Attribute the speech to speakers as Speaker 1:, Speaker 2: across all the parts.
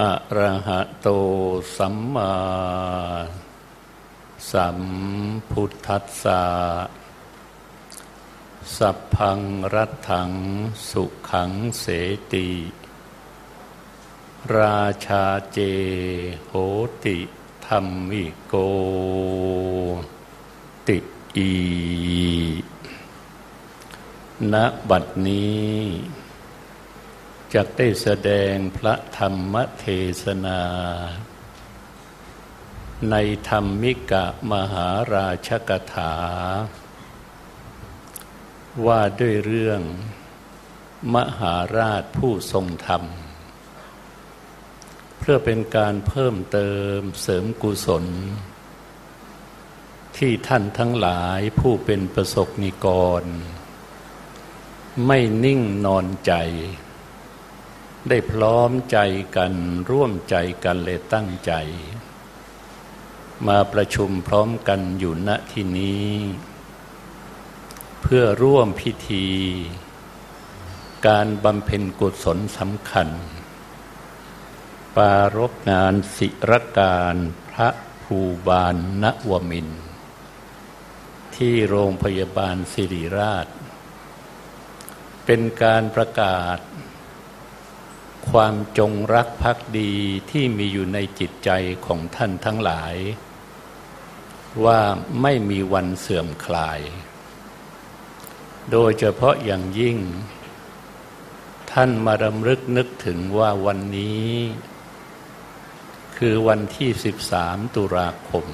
Speaker 1: อะระหะโตสัมมาสัมพุทธัสสะสัพพังรัตถังสุขังเสติ ราชาเจโหติธรรมิโก ติอีณบัดนี้ จะได้แสดงพระธรรมเทศนา ในธรรมิกะมหาราชกถา ว่าด้วยเรื่อง มหาราชผู้ทรงธรรม เพื่อเป็นการเพิ่มเติมเสริมกุศล ที่ท่านทั้งหลายผู้เป็นประสบนิกร ไม่นิ่งนอนใจ ได้พร้อมใจกันร่วมใจกันเลยตั้งใจ มาประชุมพร้อมกันอยู่ณที่นี้ เพื่อร่วมพิธี การบำเพ็ญกุศลสำคัญ ปารบงานศิรการพระภูบาลนวมิน ที่โรงพยาบาลสิริราช เป็นการประกาศ ความจงรักภักดีที่มีอยู่ในจิตใจของท่านทั้งหลาย ว่าไม่มีวันเสื่อมคลาย โดยเฉพาะอย่างยิ่ง ท่านมารำลึกนึกถึงว่าวันนี้ คือวันที่ 13 ตุลาคม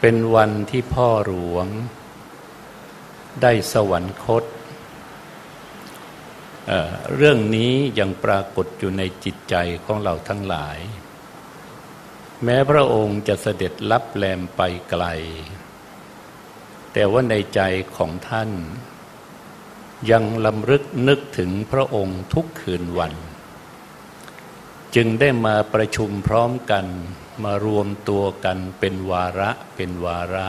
Speaker 1: เป็นวันที่พ่อหลวง ได้สวรรคต เรื่องนี้ยังปรากฏอยู่ในจิตใจของเราทั้งหลาย แม้พระองค์จะเสด็จลับแลมไปไกล แต่ว่าในใจของท่าน ยังลำลึกนึกถึงพระองค์ทุกคืนวัน จึงได้มาประชุมพร้อมกันมารวมตัวกันเป็นวาระเป็นวาระ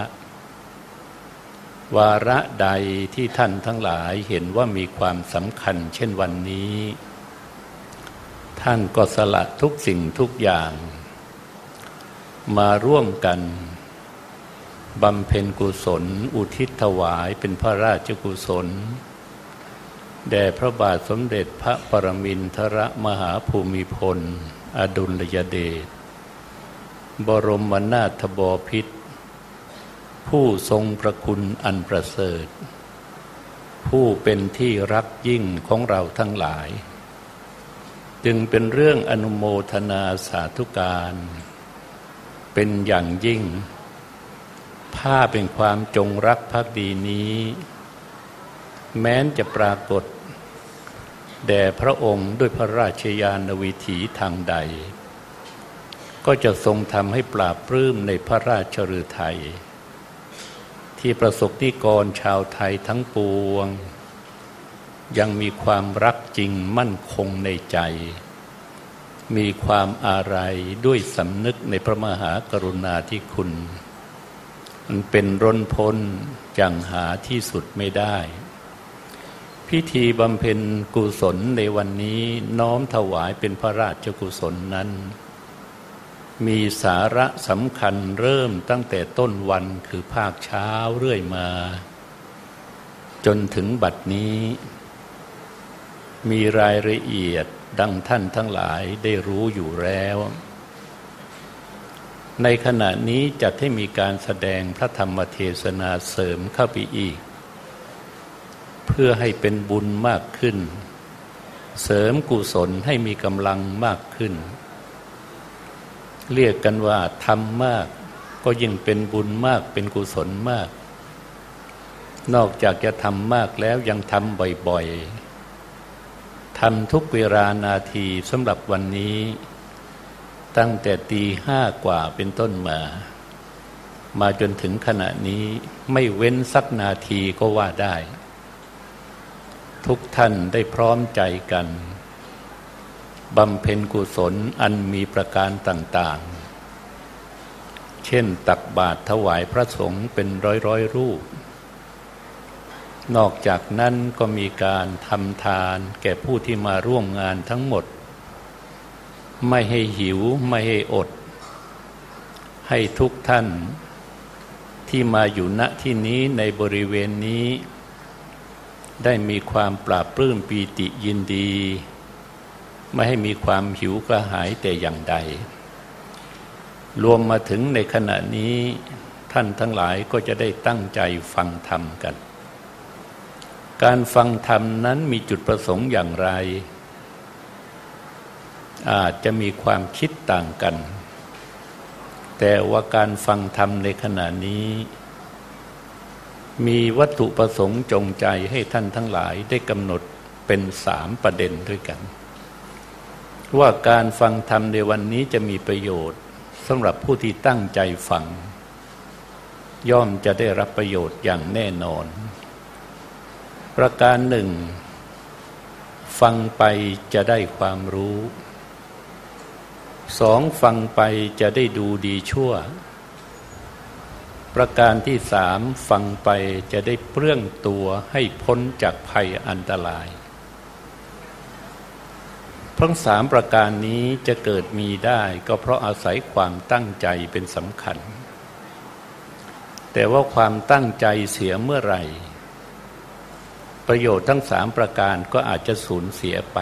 Speaker 1: วาระใดที่ท่านทั้งหลายเห็นว่ามีความสำคัญเช่นวันนี้ ท่านก็สละทุกสิ่งทุกอย่าง มาร่วมกันบำเพ็ญกุศล อุทิศถวายเป็นพระราชกุศล แด่พระบาทสมเด็จพระปรมินทรมหาภูมิพล อดุลยเดชบรมนาถบพิตร ผู้ทรงประคุณอันประเสริฐ ผู้เป็นที่รักยิ่งของเราทั้งหลาย จึงเป็นเรื่องอนุโมทนาสาธุการ เป็นอย่างยิ่ง ผ้าเป็นความจงรักภักดีนี้ แม้นจะปรากฏ แด่พระองค์ด้วยพระราชยานวิถีทางใด ก็จะทรงทำให้ปราบปลื้มในพระราชฤทัย ที่ประสบนิกรชาวไทยทั้งปวง ยังมีความรักจริงมั่นคงในใจ มีความอาลัยด้วยสำนึกในพระมหากรุณาธิคุณ มันเป็นร้นพ้นจังหาที่สุดไม่ได้ พิธีบำเพ็ญกุศลในวันนี้น้อมถวายเป็นพระราชกุศลนั้น มีสาระสำคัญเริ่มตั้งแต่ต้นวันคือภาคเช้าเรื่อยมา จนถึงบัดนี้ มีรายละเอียดดังท่านทั้งหลายได้รู้อยู่แล้ว ในขณะนี้จะให้มีการแสดงพระธรรมเทศนาเสริมเข้าไปอีก เพื่อให้เป็นบุญมากขึ้น เสริมกุศลให้มีกำลังมากขึ้น เรียกกันว่าทำมาก ก็ยิ่งเป็นบุญมากเป็นกุศลมาก นอกจากจะทำมากแล้วยังทำบ่อยๆทำทุกเวลานาทีสำหรับวันนี้ ตั้งแต่ตีห้ากว่าเป็นต้นมา มาจนถึงขณะนี้ไม่เว้นสักนาทีก็ว่าได้ ทุกท่านได้พร้อมใจกัน บำเพ็ญกุศลอันมีประการต่าง ๆ เช่นตักบาตรถวายพระสงฆ์เป็นร้อยร้อยรูป นอกจากนั้นก็มีการทำทานแก่ผู้ที่มาร่วมงานทั้งหมด ไม่ให้หิวไม่ให้อด ให้ทุกท่านที่มาอยู่ณที่นี้ในบริเวณนี้ ได้มีความปราบปลื้มปีติยินดี ไม่ให้มีความหิวกระหายแต่อย่างใด รวมมาถึงในขณะนี้ท่านทั้งหลายก็จะได้ตั้งใจฟังธรรมกัน การฟังธรรมนั้นมีจุดประสงค์อย่างไร อาจจะมีความคิดต่างกัน แต่ว่าการฟังธรรมในขณะนี้ มีวัตถุประสงค์จงใจให้ท่านทั้งหลายได้กำหนดเป็นสามประเด็นด้วยกัน ว่าการฟังธรรมในวันนี้จะมีประโยชน์สำหรับผู้ที่ตั้งใจฟัง ย่อมจะได้รับประโยชน์อย่างแน่นอน ประการหนึ่ง ฟังไปจะได้ความรู้สองฟังไปจะได้ดูดีชั่ว ประการที่สามฟังไปจะได้เปลื้องตัวให้พ้นจากภัยอันตราย ทั้งสามประการนี้จะเกิดมีได้ก็เพราะอาศัยความตั้งใจเป็นสำคัญ แต่ว่าความตั้งใจเสียเมื่อไหร่ ประโยชน์ทั้งสามประการก็อาจจะสูญเสียไป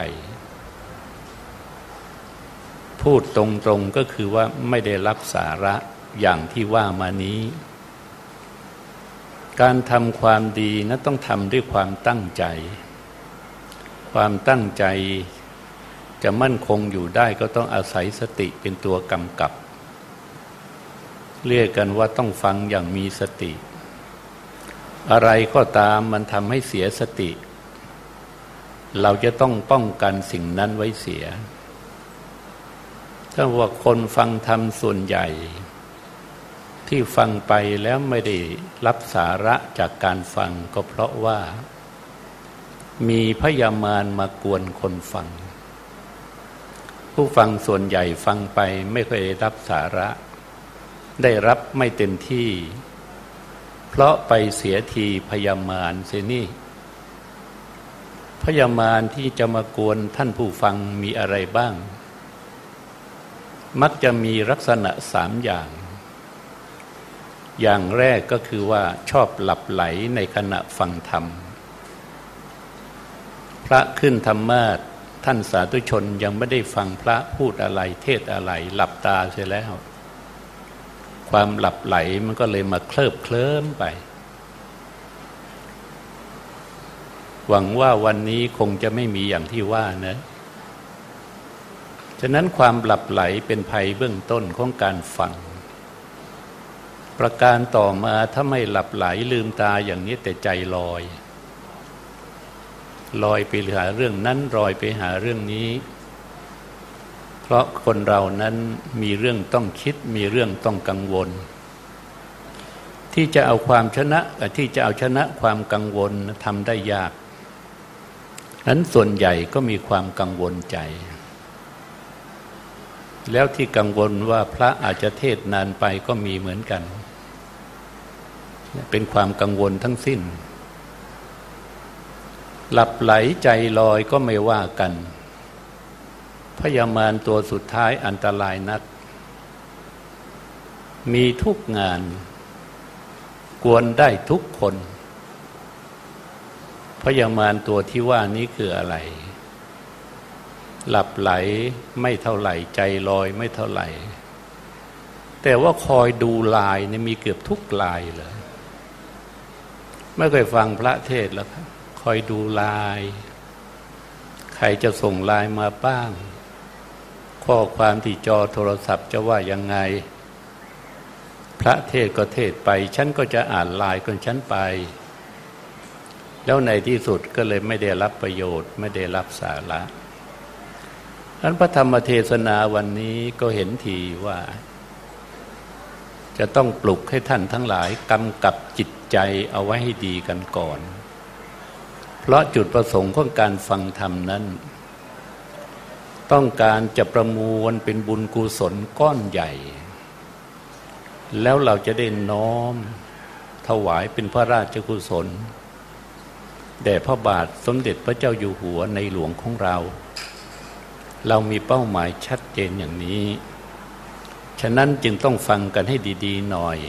Speaker 1: พูดตรงๆก็คือว่าไม่ได้รับสาระอย่างที่ว่ามานี้ การทำความดีนั้นต้องทำด้วยความตั้งใจ ความตั้งใจ จะมั่นคงอยู่ได้ก็ต้องอาศัยสติเป็นตัวกำกับ เรียกกันว่าต้องฟังอย่างมีสติ อะไรก็ตามมันทำให้เสียสติ เราจะต้องป้องกันสิ่งนั้นไว้เสีย ถ้าว่าคนฟังธรรมส่วนใหญ่ ที่ฟังไปแล้วไม่ได้รับสาระจากการฟังก็เพราะว่า มีพยามารมากวนคนฟัง ผู้ฟังส่วนใหญ่ฟังไปไม่เคยได้รับสาระ ได้รับไม่เต็มที่ เพราะไปเสียทีพยามารเสนี่พยามารที่จะมากวนท่านผู้ฟังมีอะไรบ้าง มักจะมีลักษณะสามอย่าง อย่างแรกก็คือว่าชอบหลับไหลในขณะฟังธรรม พระขึ้นธรรมาท ท่านสาธุชนยังไม่ได้ฟังพระพูดอะไร เทศอะไร หลับตาเสียแล้ว ความหลับไหลมันก็เลยมาเคลิบเคลิ้มไป หวังว่าวันนี้คงจะไม่มีอย่างที่ว่านะฉะนั้นความหลับไหลเป็นภัยเบื้องต้นของการฟัง ประการต่อมาถ้าไม่หลับไหลลืมตาอย่างนี้แต่ใจลอย ลอยไปหาเรื่องนั้นลอยไปหาเรื่องนี้ เพราะคนเรานั้นมีเรื่องต้องคิดมีเรื่องต้องกังวล ที่จะเอาความชนะที่จะเอาชนะความกังวลทำได้ยาก นั้นส่วนใหญ่ก็มีความกังวลใจ แล้วที่กังวลว่าพระอาจจะเทศนานไปก็มีเหมือนกัน เป็นความกังวลทั้งสิ้น หลับไหลใจลอยก็ไม่ว่ากัน พยามารตัวสุดท้ายอันตรายนัก มีทุกงาน กวนได้ทุกคน พยามารตัวที่ว่านี้คืออะไร หลับไหลไม่เท่าไหร่ใจลอยไม่เท่าไหร่ แต่ว่าคอยดูลายนี่มีเกือบทุกลายเลย ไม่เคยฟังพระเทศแล้วครับ อยดูลาย ใครจะส่งลายมาบ้าง ข้อความที่จอโทรศัพท์จะว่ายังไง พระเทศก็เทศไป ฉันก็จะอ่านลายคนฉันไป แล้วในที่สุดก็เลยไม่ได้รับประโยชน์ไม่ได้รับสาระอันพระธรรมเทศนาวันนี้ก็เห็นทีว่า จะต้องปลุกให้ท่านทั้งหลายกำกับจิตใจเอาไว้ให้ดีกันก่อน เพราะจุดประสงค์ของการฟังธรรมนั้น ต้องการจะประมวลเป็นบุญกุศลก้อนใหญ่ แล้วเราจะได้น้อมถวายเป็นพระราชกุศลแด่พระบาทสมเด็จพระเจ้าอยู่หัวในหลวงของเรา เรามีเป้าหมายชัดเจนอย่างนี้ ฉะนั้นจึงต้องฟังกันให้ดี ๆ หน่อย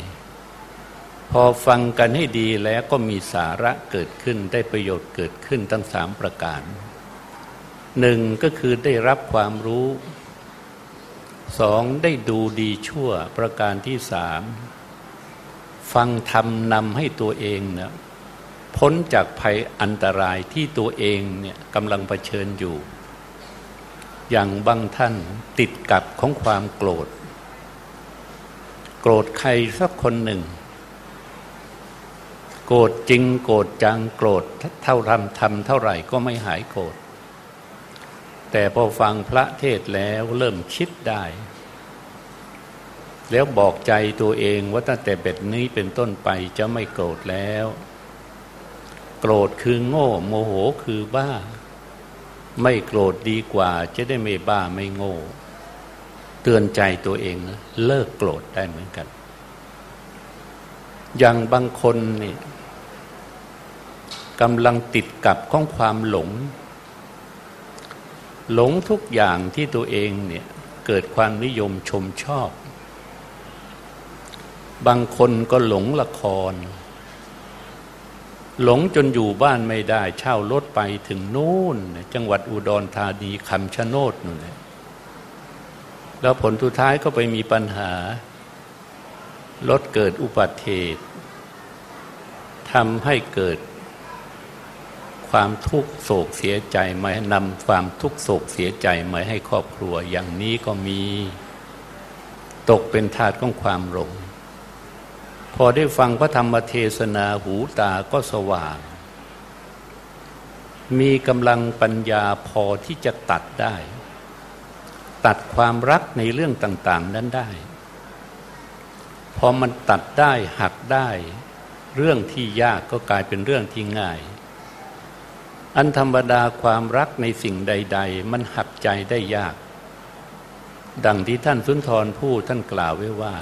Speaker 1: พอฟังกันให้ดีแล้วก็มีสาระเกิดขึ้นได้ประโยชน์เกิดขึ้นทั้งสามประการหนึ่งก็คือได้รับความรู้สองได้ดูดีชั่วประการที่สามฟังธรรมนำให้ตัวเองเนี่ยพ้นจากภัยอันตรายที่ตัวเองเนี่ยกำลังเผชิญอยู่ อย่างบางท่านติดกับของความโกรธ โกรธใครสักคนหนึ่ง โกรธจริงโกรธจังโกรธเท่าทำทำเท่าไหร่ก็ไม่หายโกรธแต่พอฟังพระเทศแล้วเริ่มคิดได้ แล้วบอกใจตัวเองว่าตั้งแต่เบ็ดนี้เป็นต้นไปจะไม่โกรธแล้ว โกรธคือโง่ โมโหคือบ้า ไม่โกรธดีกว่าจะได้ไม่บ้าไม่โง่ เตือนใจตัวเองนะเลิกโกรธได้เหมือนกัน อย่างบางคนนี่ กำลังติดกับข้องความหลง หลงทุกอย่างที่ตัวเองเนี่ยเกิดความนิยมชมชอบ บางคนก็หลงละคร หลงจนอยู่บ้านไม่ได้เช่ารถไปถึงนู่น จังหวัดอุดรธานีคำชะโนดนู่นแล้วผลทุดท้ายก็ไปมีปัญหา รถเกิดอุบัติเหตุทำให้เกิด ความทุกข์โศกเสียใจมานำความทุกข์โศกเสียใจมาให้ครอบครัวอย่างนี้ก็มี ตกเป็นทาสของความหลงพอได้ฟังพระธรรมเทศนาหูตาก็สว่าง มีกำลังปัญญาพอที่จะตัดได้ ตัดความรักในเรื่องต่าง ๆ นั้นได้ พอมันตัดได้หักได้ เรื่องที่ยากก็กลายเป็นเรื่องที่ง่าย อันธรรมดาความรักในสิ่งใด ๆ มันหักใจได้ยาก ดังที่ท่านสุนทรพูดท่านกล่าวไว้ว่า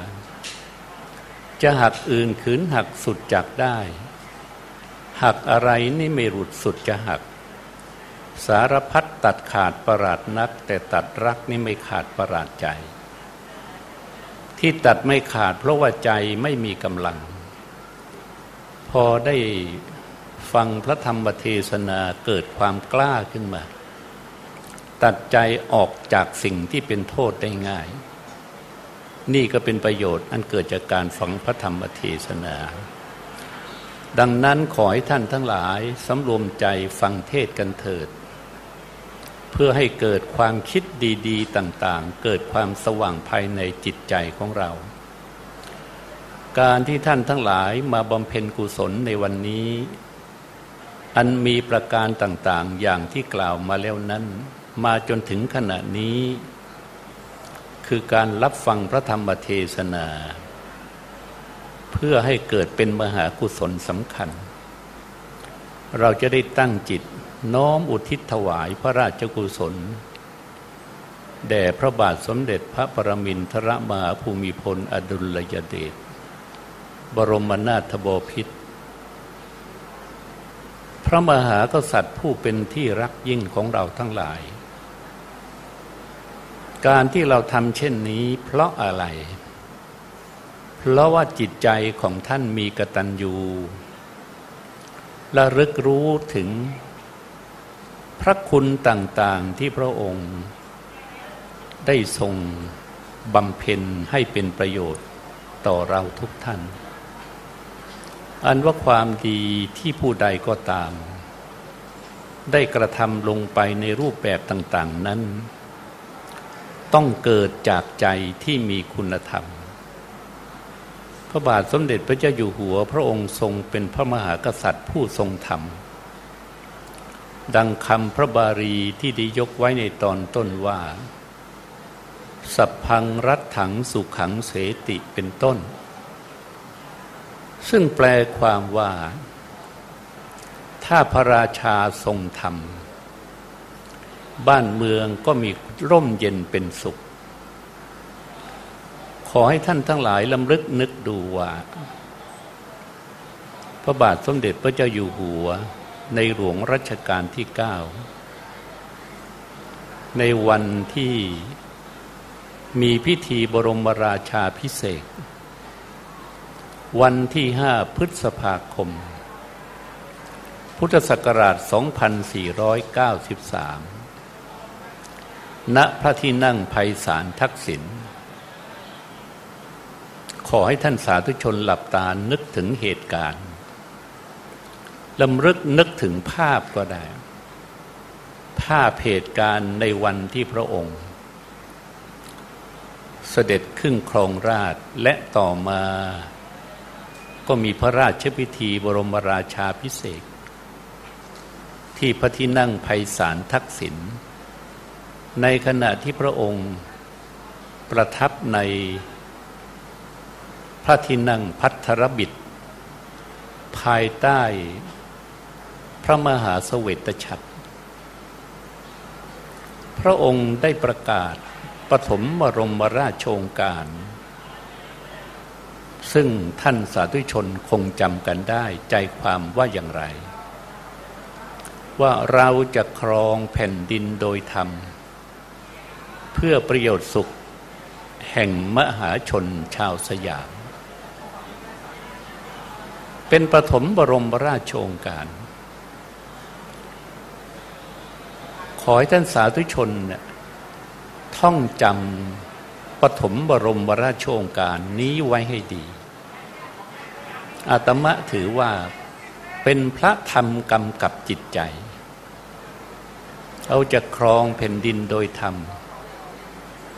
Speaker 1: จะหักอื่นขืนหักสุดจักได้ หักอะไรนี่ไม่หลุดสุดจะหัก สารพัดตัดขาดประหลาดนัก แต่ตัดรักนี่ไม่ขาดประหลาดใจ ที่ตัดไม่ขาดเพราะว่าใจไม่มีกำลัง พอได้ ฟังพระธรรมเทศนาเกิดความกล้าขึ้นมา ตัดใจออกจากสิ่งที่เป็นโทษได้ง่าย นี่ก็เป็นประโยชน์อันเกิดจากการฟังพระธรรมเทศนา ดังนั้นขอให้ท่านทั้งหลายสำรวมใจฟังเทศกันเถิด เพื่อให้เกิดความคิดดีๆต่างๆ เกิดความสว่างภายในจิตใจของเราการที่ท่านทั้งหลายมาบำเพ็ญกุศลในวันนี้ อันมีประการต่างๆ อย่างที่กล่าวมาแล้วนั้น มาจนถึงขณะนี้ คือการรับฟังพระธรรมเทศนา เพื่อให้เกิดเป็นมหากุศลสำคัญ เราจะได้ตั้งจิตน้อมอุทิศถวายพระราชกุศล แด่พระบาทสมเด็จพระปรมินทรมหาภูมิพลอดุลยเดชบรมนาถบพิตร พระมหากษัตริย์ผู้เป็นที่รักยิ่งของเราทั้งหลาย การที่เราทำเช่นนี้ เพราะอะไร เพราะว่าจิตใจของท่านมีกตัญญูระลึกรู้ถึง พระคุณต่างๆที่พระองค์ ได้ทรงบำเพ็ญให้เป็นประโยชน์ต่อเราทุกท่าน อันว่าความดีที่ผู้ใดก็ตาม ได้กระทำลงไปในรูปแบบต่าง ๆนั้น ต้องเกิดจากใจที่มีคุณธรรม พระบาทสมเด็จพระเจ้าอยู่หัวพระองค์ทรงเป็นพระมหากษัตริย์ผู้ทรงธรรม ดังคำพระบาลีที่ได้ยกไว้ในตอนต้นว่า สัพพังรัตถังสุขังเสติเป็นต้น ซึ่งแปลความว่า ถ้าพระราชาทรงธรรม บ้านเมืองก็มีร่มเย็นเป็นสุข ขอให้ท่านทั้งหลายลำลึกนึกดูว่า พระบาทสมเด็จพระเจ้าอยู่หัว ในหลวงรัชกาลที่เก้าในวันที่มีพิธีบรมราชาพิเศษ วันที่ห้าพฤษภาคม พุทธศักราช 2493 ณ พระที่นั่งไพศาลทักษิณ ขอให้ท่านสาธุชนหลับตานึกถึงเหตุการณ์ลำลึกนึกถึงภาพก็ได้ ภาพเหตุการณ์ในวันที่พระองค์ เสด็จขึ้นครองราชและต่อมา ก็มีพระราชพิธีบรมราชาพิเศษที่พระที่นั่งไพศาลทักษิณในขณะที่พระองค์ประทับในพระที่นั่งพัทรบิดภายใต้พระมหาสเวตฉัตรพระองค์ได้ประกาศปฐมบรมราชโองการ ซึ่งท่านสาธุชนคงจำกันได้ใจความว่าอย่างไร ว่าเราจะครองแผ่นดินโดยธรรม เพื่อประโยชน์สุข แห่งมหาชนชาวสยาม เป็นปฐมบรมราชโองการ ขอให้ท่านสาธุชนเนี่ยท่องจำ ปฐมบรมวราชโองการนี้ไว้ให้ดี อาตมะถือว่าเป็นพระธรรมกำกับจิตใจเอาจะครองแผ่นดินโดยธรรม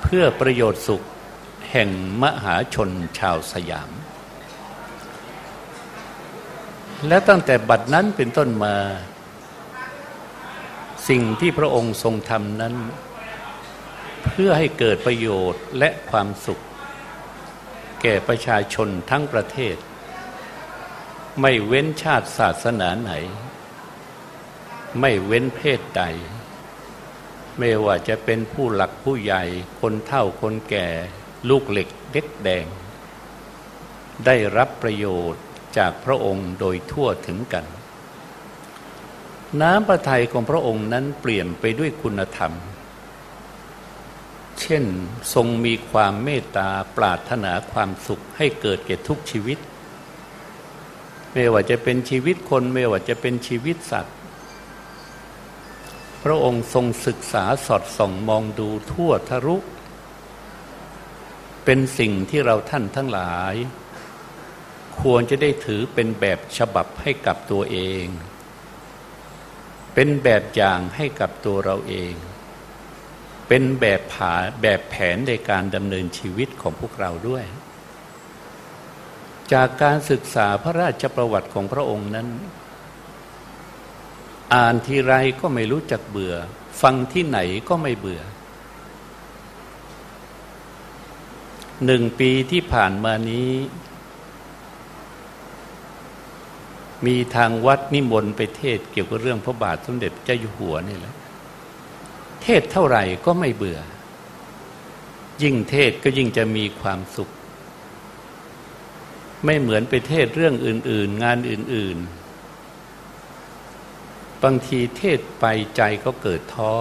Speaker 1: เพื่อประโยชน์สุขแห่งมหาชนชาวสยาม และตั้งแต่บัดนั้นเป็นต้นมา สิ่งที่พระองค์ทรงทำนั้น พื่อให้เกิดประโยชน์และความสุข แก่ประชาชนทั้งประเทศ ไม่เว้นชาติศาสนาไหน ไม่เว้นเพศใด ไม่ว่าจะเป็นผู้หลักผู้ใหญ่คนเฒ่าคนแก่ ลูกเหล็กเด็กแดง ได้รับประโยชน์จากพระองค์โดยทั่วถึงกัน น้ำพระทัยของพระองค์นั้นเปลี่ยนไปด้วยคุณธรรม เช่น ทรงมีความเมตตาปรารถนาความสุขให้เกิดแก่ทุกชีวิต ไม่ว่าจะเป็นชีวิตคนไม่ว่าจะเป็นชีวิตสัตว์ พระองค์ทรงศึกษาสอดส่องมองดูทั่วทะลุเป็นสิ่งที่เราท่านทั้งหลาย ควรจะได้ถือเป็นแบบฉบับให้กับตัวเอง เป็นแบบอย่างให้กับตัวเราเอง เป็นแบบผาแบบแผนในการดำเนินชีวิตของพวกเราด้วย จากการศึกษาพระราชประวัติของพระองค์นั้น อ่านทีไรก็ไม่รู้จักเบื่อ ฟังที่ไหนก็ไม่เบื่อหนึ่งปีที่ผ่านมานี้ มีทางวัดนิมนต์ไปเทศเกี่ยวกับเรื่องพระบาทสมเด็จเจ้าอยู่หัวนี่แหละ เทศเท่าไหร่ก็ไม่เบื่อ ยิ่งเทศก็ยิ่งจะมีความสุข ไม่เหมือนไปเทศเรื่องอื่น ๆ งานอื่น ๆ บางทีเทศไปใจก็เกิดท้อ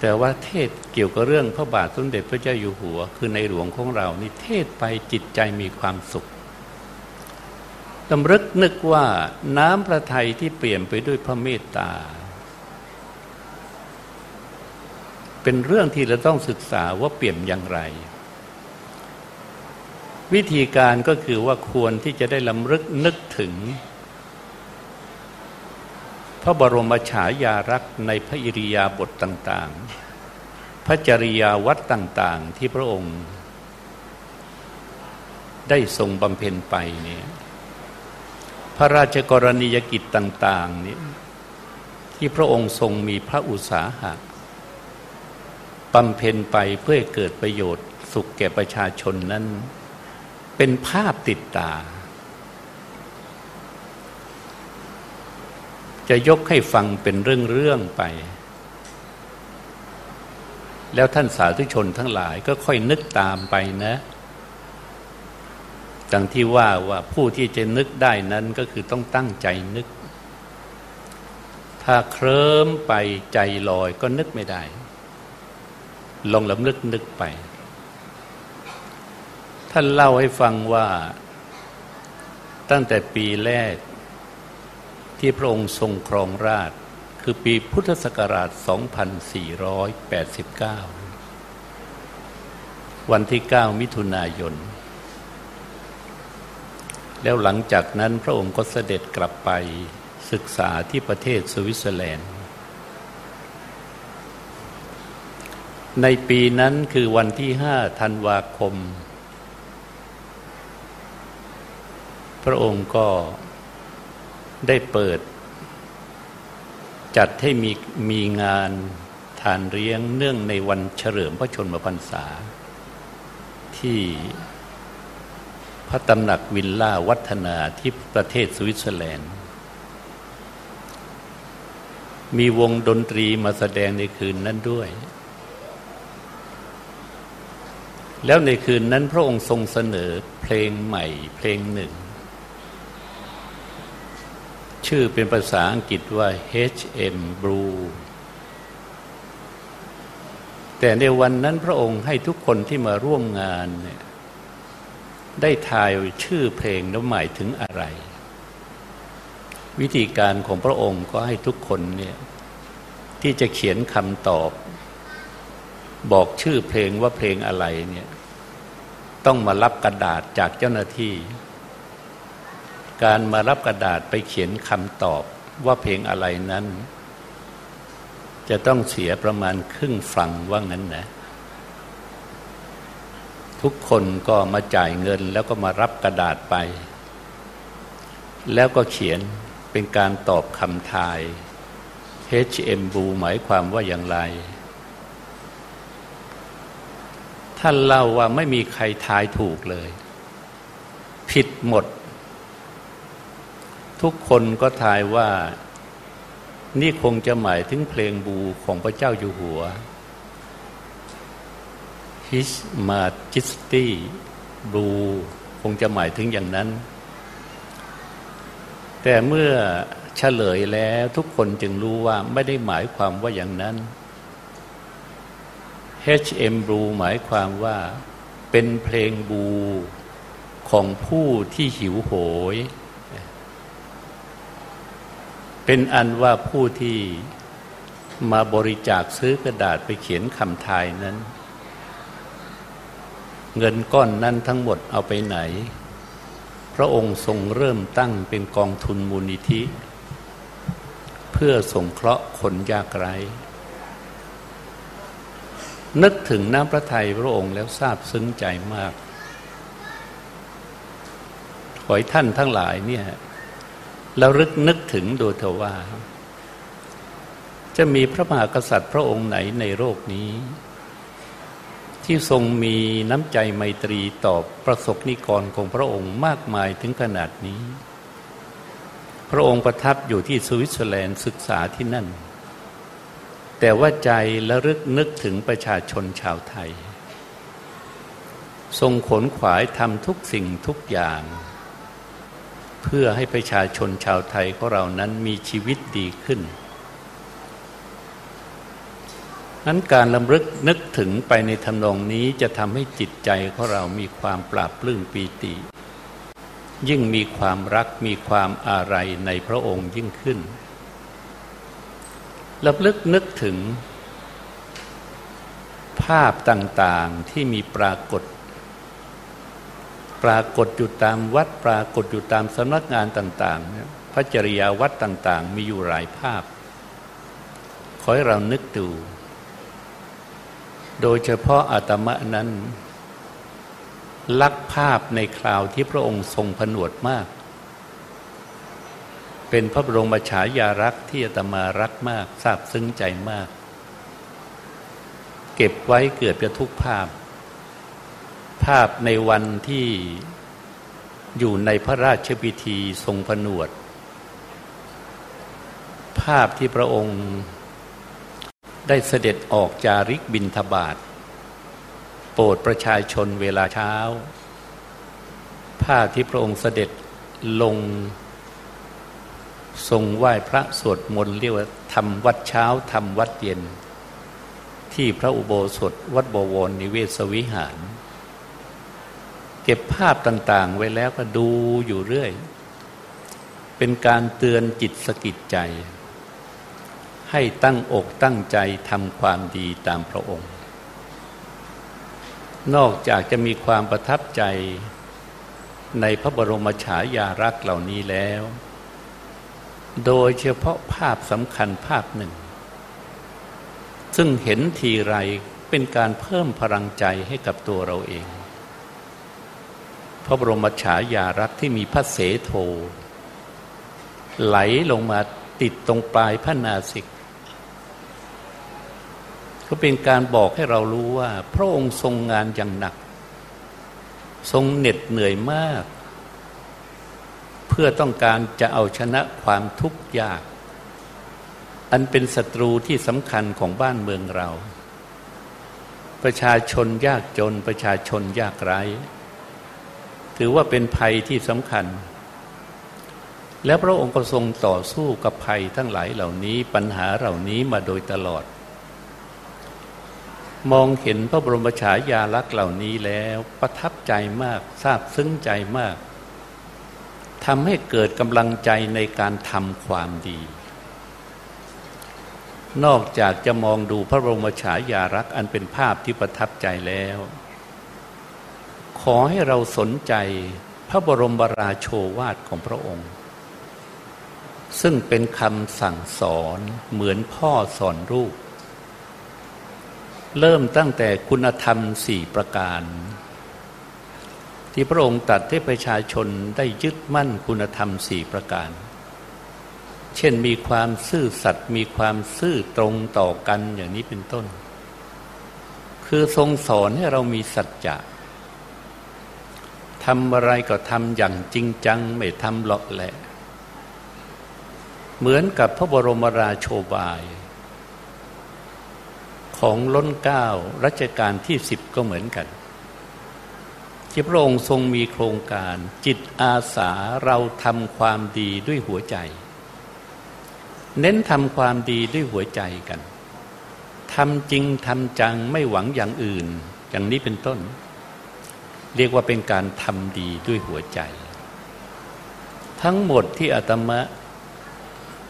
Speaker 1: แต่ว่าเทศเกี่ยวกับเรื่องพระบาทสมเด็จพระเจ้าอยู่หัว คือในหลวงของเรานี่เทศไปจิตใจมีความสุขตำรึกนึกว่าน้ำพระทัยที่เปลี่ยนไปด้วยพระเมตตา เป็นเรื่องที่เราต้องศึกษาว่าเปลี่ยนอย่างไร วิธีการก็คือว่าควรที่จะได้ลำลึกนึกถึง พระบรมฉายารักษ์ในพระอิริยาบถต่างๆ พระจริยาวัดต่างๆ ที่พระองค์ ได้ทรงบำเพ็ญไปเนี่ยพระราชกรณียกิจต่าง ๆ นี่ที่พระองค์ทรงมีพระอุตสาหะำเพ็ญไปเพื่อเกิดประโยชน์สุขแก่ประชาชนนั้น เป็นภาพติดตา จะยกให้ฟังเป็นเรื่องๆไป แล้วท่านสาธุชนทั้งหลายก็ค่อยนึกตามไปนะดังที่ว่าว่าผู้ที่จะนึกได้นั้นก็คือต้องตั้งใจนึก ถ้าเคลิ้มไปใจลอยก็นึกไม่ได้ ลองลำลึกนึกไป ท่านเล่าให้ฟังว่าตั้งแต่ปีแรกที่พระองค์ทรงครองราช คือปีพุทธศักราช 2489 วันที่ 9 มิถุนายน แล้วหลังจากนั้นพระองค์ก็เสด็จกลับไปศึกษาที่ประเทศสวิตเซอร์แลนด์ ในปีนั้นคือวันที่ห้าธันวาคม พระองค์ก็ได้เปิด จัดให้มีมีงานทานเลี้ยงเนื่องในวันเฉลิมพระชนมพรรษา ที่พระตำหนักวิลล่าวัฒนาที่ประเทศสวิตเซอร์แลนด์ มีวงดนตรีมาแสดงในคืนนั้นด้วย แล้วในคืนนั้นพระองค์ทรงเสนอเพลงใหม่เพลงหนึ่ง ชื่อเป็นภาษาอังกฤษว่า H.M. Blue แต่ในวันนั้นพระองค์ให้ทุกคนที่มาร่วมงานเนี่ยได้ทายชื่อเพลงนั้นหมายถึงอะไร วิธีการของพระองค์ก็ให้ทุกคนเนี่ยที่จะเขียนคำตอบ บอกชื่อเพลงว่าเพลงอะไรเนี่ย ต้องมารับกระดาษจากเจ้าหน้าที่ การมารับกระดาษไปเขียนคำตอบว่าเพลงอะไรนั้น จะต้องเสียประมาณครึ่งฟังว่างั้นนะ ทุกคนก็มาจ่ายเงินแล้วก็มารับกระดาษไป แล้วก็เขียนเป็นการตอบคำทาย HM บูหมายความว่าอย่างไร ท่านเล่าว่าไม่มีใครทายถูกเลย ผิดหมด ทุกคนก็ทายว่า นี่คงจะหมายถึงเพลงบูของพระเจ้าอยู่หัว His Majesty Blue คงจะหมายถึงอย่างนั้น แต่เมื่อเฉลยแล้วทุกคนจึงรู้ว่าไม่ได้หมายความว่าอย่างนั้น HM Blue หมายความว่าเป็นเพลงบูของผู้ที่หิวโหย เป็นอันว่าผู้ที่มาบริจาคซื้อกระดาษไปเขียนคำทายนั้น เงินก้อนนั้นทั้งหมดเอาไปไหน พระองค์ทรงเริ่มตั้งเป็นกองทุนมูลนิธิ เพื่อสงเคราะห์คนยากไร้ นึกถึงน้ำพระทัยพระองค์แล้วซาบซึ้งใจมาก ขอให้ท่านทั้งหลายเนี่ยเรารึกนึกถึงโดยเถว่า จะมีพระมหากษัตริย์พระองค์ไหนในโลกนี้ ที่ทรงมีน้ำใจไมตรีต่อประสบนิกรของพระองค์มากมายถึงขนาดนี้ พระองค์ประทับอยู่ที่สวิตเซอร์แลนด์ศึกษาที่นั่น แต่ว่าใจและรึกนึกถึงประชาชนชาวไทย ทรงขนขวายทำทุกสิ่งทุกอย่าง เพื่อให้ประชาชนชาวไทยของเรานั้นมีชีวิตดีขึ้น นั้นการลำลึกนึกถึงไปในทำนองนี้จะทำให้จิตใจของเรามีความปราบปลื้มปีติ ยิ่งมีความรักมีความอาลัยในพระองค์ยิ่งขึ้น ลำลึกนึกถึง ภาพต่างๆที่มีปรากฏ ปรากฏอยู่ตามวัดปรากฏอยู่ตามสำนักงานต่างๆ พระจริยาวัดต่างๆ มีอยู่หลายภาพ ขอให้เรานึกดู โดยเฉพาะอาตมะนั้น ลักภาพในคราวที่พระองค์ทรงผนวดมาก เป็นพระบรมฉายารักษ์ที่อาตมารักมากซาบซึ้งใจมาก เก็บไว้เกือบจะทุกภาพ ภาพในวันที่อยู่ในพระราชพิธีทรงผนวด ภาพที่พระองค์ได้เสด็จออกจาริกบินทบาทโปรดประชาชนเวลาเช้า ภาพที่พระองค์เสด็จลง ทรงไหว้พระสวดมนต์เรียกว่าทำวัดเช้าทำวัดเย็น ที่พระอุโบสถวัดบวรนิเวศวิหาร เก็บภาพต่างๆ ไว้แล้วก็ดูอยู่เรื่อย เป็นการเตือนจิตสกิดใจ ให้ตั้งอกตั้งใจทำความดีตามพระองค์ นอกจากจะมีความประทับใจในพระบรมฉายารักษ์เหล่านี้แล้ว โดยเฉพาะภาพสำคัญภาพหนึ่ง ซึ่งเห็นทีไรเป็นการเพิ่มพลังใจให้กับตัวเราเอง พระบรมฉายารักษ์ที่มีพระเสโท ไหลลงมาติดตรงปลายพระนาสิก ก็เป็นการบอกให้เรารู้ว่า พระองค์ทรงงานอย่างหนัก ทรงเหน็ดเหนื่อยมาก พื่อต้องการจะเอาชนะความทุกข์ยาก อันเป็นศัตรูที่สำคัญของบ้านเมืองเรา ประชาชนยากจนประชาชนยากไร้ ถือว่าเป็นภัยที่สำคัญ แล้วพระองค์ก็ทรงต่อสู้กับภัยทั้งหลายเหล่านี้ปัญหาเหล่านี้มาโดยตลอด มองเห็นพระบรมฉายาลักษณ์เหล่านี้แล้วประทับใจมากซาบซึ้งใจมาก ทำให้เกิดกำลังใจในการทำความดี นอกจากจะมองดูพระบรมฉายาลักษณ์อันเป็นภาพที่ประทับใจแล้ว ขอให้เราสนใจพระบรมราโชวาทของพระองค์ ซึ่งเป็นคำสั่งสอนเหมือนพ่อสอนลูก เริ่มตั้งแต่คุณธรรมสี่ประการ ที่พระองค์ตัดให้ประชาชนได้ยึดมั่นคุณธรรมสี่ประการ เช่นมีความซื่อสัตย์มีความซื่อตรงต่อกันอย่างนี้เป็นต้น คือทรงสอนให้เรามีสัจจะทำอะไรก็ทำอย่างจริงจัง ไม่ทำหลอกแหละ เหมือนกับพระบรมราโชบาย ของล้นเก้ารัชกาลที่สิบก็เหมือนกัน ที่พระองค์ทรงมีโครงการ จิตอาสาเราทำความดีด้วยหัวใจ เน้นทำความดีด้วยหัวใจกันทำจริงทำจังไม่หวังอย่างอื่น อย่างนี้เป็นต้น เรียกว่าเป็นการทำดีด้วยหัวใจ ทั้งหมดที่อาตมะ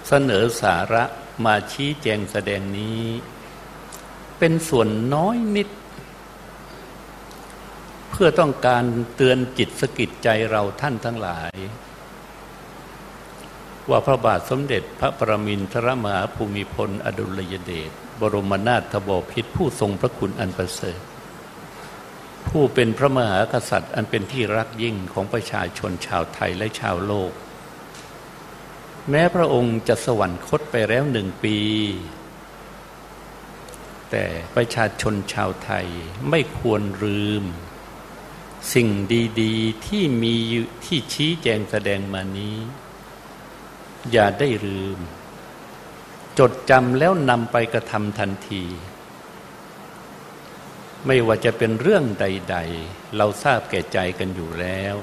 Speaker 1: เสนอสาระมาชี้แจงแสดงนี้ เป็นส่วนน้อยนิด เพื่อต้องการเตือนจิตสกิดใจเราท่านทั้งหลาย ว่าพระบาทสมเด็จพระประมินทรมหาภูมิพล อดุลยเดชบรมนาถบพิตรผู้ทรงพระคุณอันประเสริฐผู้เป็นพระมหากษัตริย์อันเป็นที่รักยิ่งของประชาชนชาวไทยและชาวโลก แม้พระองค์จะสวรรคตไปแล้วหนึ่งปี แต่ประชาชนชาวไทยไม่ควรลืม สิ่งดีๆที่มีที่ชี้แจงแสดงมานี้ อย่าได้ลืม จดจำแล้วนำไปกระทำทันที ไม่ว่าจะเป็นเรื่องใด ๆ เราทราบแก่ใจกันอยู่แล้ว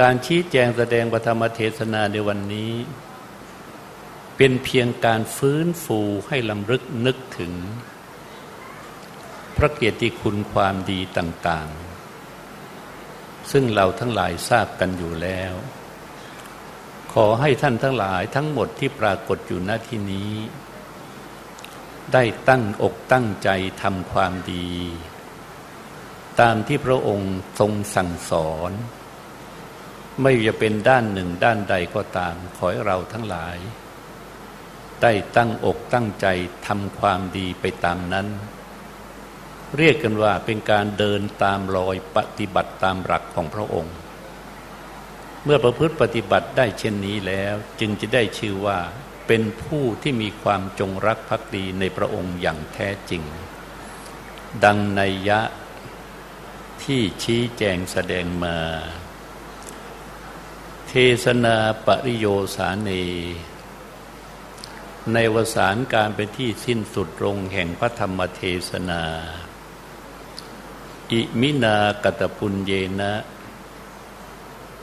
Speaker 1: การชี้แจงแสดงปฐมเทศนาในวันนี้ เป็นเพียงการฟื้นฟูให้ลำลึกนึกถึง พระเกียรติคุณความดีต่าง ๆ ซึ่งเราทั้งหลายทราบกันอยู่แล้ว ขอให้ท่านทั้งหลายทั้งหมดที่ปรากฏอยู่ณที่นี้ ได้ตั้งอกตั้งใจทำความดี ตามที่พระองค์ทรงสั่งสอน ไม่ว่าจะเป็นด้านหนึ่งด้านใดก็ตาม ขอให้เราทั้งหลาย ได้ตั้งอกตั้งใจทำความดีไปตามนั้น เรียกกันว่าเป็นการเดินตามรอยปฏิบัติตามหลักของพระองค์ เมื่อประพฤติปฏิบัติได้เช่นนี้แล้วจึงจะได้ชื่อว่าเป็นผู้ที่มีความจงรักภักดีในพระองค์อย่างแท้จริง ดังในยะที่ชี้แจงแสดงมา เทศนาปริโยสาเน ในวสารการเป็นที่สิ้นสุดลงแห่งพระธรรมเทศนา อิมินากตปุญเยนะ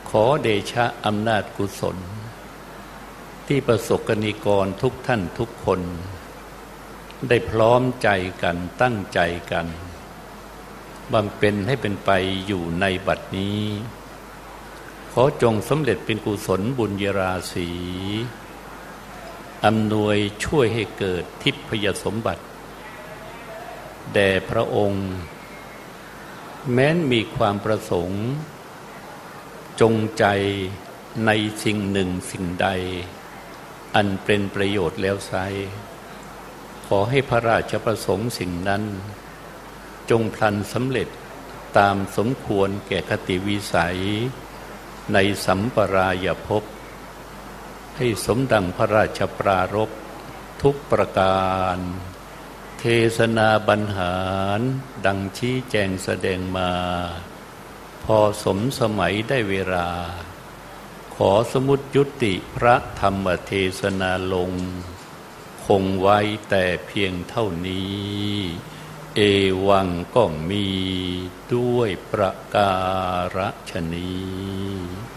Speaker 1: ขอเดชะอำนาจกุศล ที่ประสบกนิกรทุกท่านทุกคน ได้พร้อมใจกันตั้งใจกันบำเพ็ญให้เป็นไปอยู่ในบัดนี้ ขอจงสำเร็จเป็นกุศลบุญยราศีอำนวยช่วยให้เกิดทิพยสมบัติ แด่พระองค์ แม้นมีความประสงค์ จงใจในสิ่งหนึ่งสิ่งใด อันเป็นประโยชน์แล้วไซขอให้พระราชประสงค์สิ่งนั้น จงพลันสำเร็จตามสมควรแก่คติวิสัย ในสัมปรายภพให้สมดังพระราชปรารภทุกประการ เทศนาบรรหารดังชี้แจงแสดงมา พอสมสมัยได้เวลา ขอสมุดยุติพระธรรมเทศนาลง คงไว้แต่เพียงเท่านี้ เอวังก็มีด้วยประการฉนี้